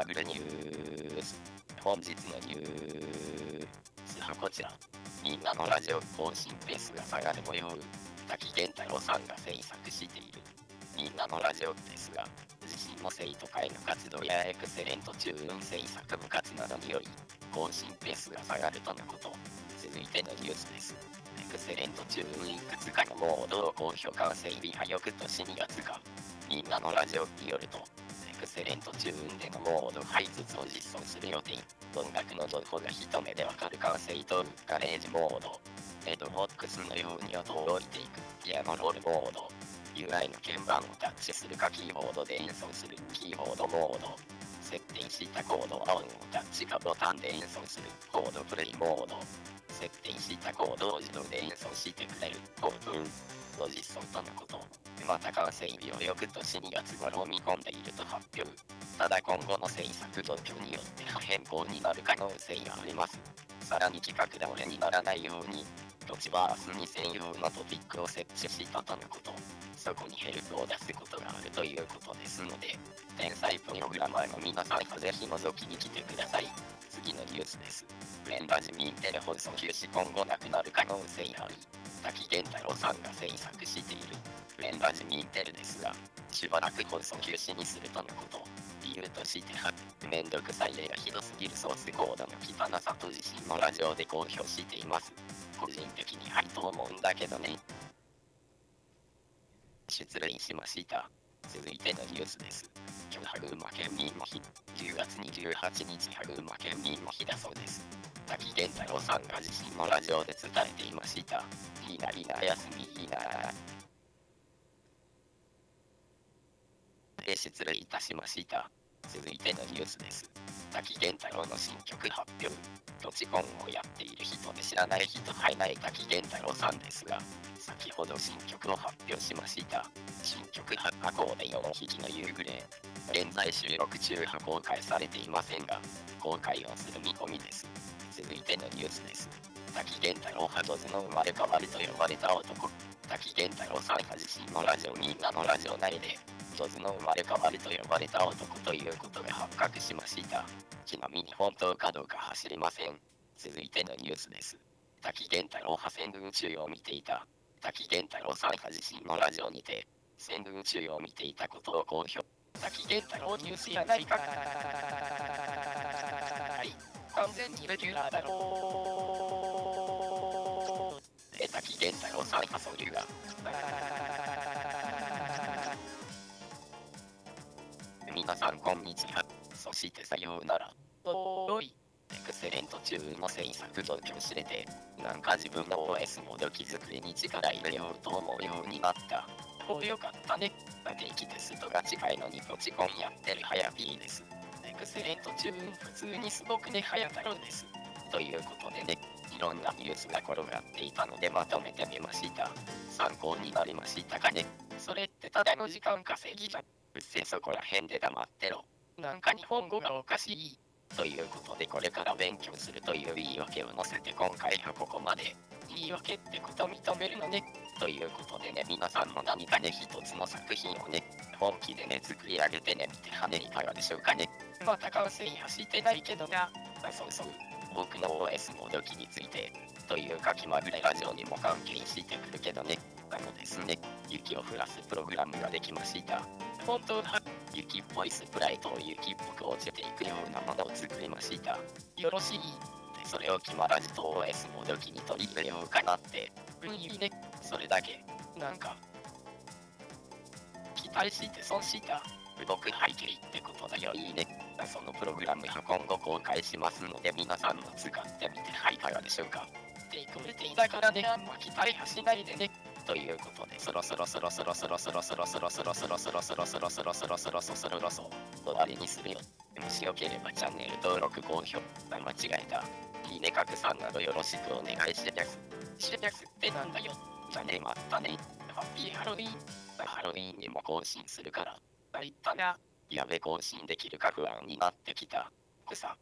まぐれニュース。本日のニュースはこちら。みんなのラジオ更新ペースが下がる模様。滝健太郎さんが制作している。みんなのラジオですが、自身の生徒会の活動やエクセレント中運制作部活などにより、更新ペースが下がるとのこと。続いてのニュースです。エクセレント中運いくつかのモードを高評価整備は翌年2月か。みんなのラジオによると、セレント中運でのモード配列を実装する予定。音楽の情報が一目でわかる完成とガレージモード。ヘッドホックスのように音を置いていくピアノロールモード。UI の鍵盤をタッチするかキーボードで演奏するキーボードモード。設定したコードはオンをタッチかボタンで演奏するコードプレイモード。設定したコードを自動で演奏してくれるコードの実装とのこと。また完成日を翌年2月頃見込んでいると発表。ただ今後の制作状況によって変更になる可能性があります。さらに企画倒れにならないように、土地は明日に専用のトピックを設置したとのこと。そこにヘルプを出すことがあるということですので、天才プログラマーの皆さんはぜひ覗きに来てください。次のニュースです。ブレンダジミンテレ放送休止今後なくなる可能性あり、滝健太郎さんが制作している。ブレンダジミンテルですが、しばらく放送休止にする。とのこと。理由としては、めんどくさい例がひどすぎるソースコードの汚さと自身のラジオで公表しています。個人的にはいと思うんだけどね。失礼しました。続いてのニュースです。今日春馬県民の日、10月28日春馬県民の日だそうです。滝健太郎さんが自身のラジオで伝えていました。いいな、いいな、休みいいな。失礼いたしました。続いてのニュースです。滝健太郎の新曲発表。土地コンをやっている人で知らない人はいない滝健太郎さんですが、先ほど新曲を発表しました。新曲発行で4匹の夕暮れ。現在収録中は公開されていませんが、公開をする見込みです。続いてのニュースです。滝健太郎はドズの生まれ変わりと呼ばれた男。滝健太郎さんは自身のラジオみんなのラジオ内で一つの生まれ変わりと呼ばれた男ということが発覚しました。ちなみに本当かどうか走りません。続いてのニュースです。滝健太郎は戦軍中を見ていた。滝健太郎さんは自身のラジオにて、戦軍中を見ていたことを公表。滝健太郎ニュースやないか完全にレギュラーだろう。滝健太郎さんはそういうが。皆さんこんにちは。そしてさようなら。おーい。エクセレント中の制作状況知れて、なんか自分の OS モード機作りに力入れようと思うようになった。およかったね。定期テストが近いのにポチコンやってるはやぴーです。エクセレント中普通にすごくねはや太郎です。ということでね、いろんなニュースが転がっていたのでまとめてみました。参考になりましたかね。それってただの時間稼ぎじゃうっせそこら辺で黙ってろ。なんか日本語がおかしい。ということでこれから勉強するという言い訳を載せて今回はここまで。言い訳ってこと認めるのね。ということでね、皆さんも何かね、一つの作品をね、本気でね、作り上げてね、見てはね、いかがでしょうかね。また完成はしてないけどな。あ、そうそう。僕の OS モード機について、というか気まぐれラジオにも関係してくるけどね。あのですね、雪を降らすプログラムができました。本当だ。雪っぽいスプライトを雪っぽく落ちていくようなものを作りました。よろしいで、それを決まらずと OS モード機に取り入れようかなって。うん、いいね。それだけ。なんか、期待して損した。動く背景ってことだよ。いいね。そのプログラムは今後公開しますので皆さんも使ってみてはいかがでしょうか。テイクルティだからね、あんま期待はしないでね。ということで、そろそろそろそろそろそろそろそろそろそろそろそろそろそろそろそろそろそろそろ終わりにするよ。もしよければチャンネル登録、高評価、間違えた。いいね、拡散などよろしくお願いします。しますってなんだよ。じゃねまったね。ハッピーハロウィン。ハロウィンにも更新するから。あ、言ったな。やべ、更新できるか不安になってきた。草。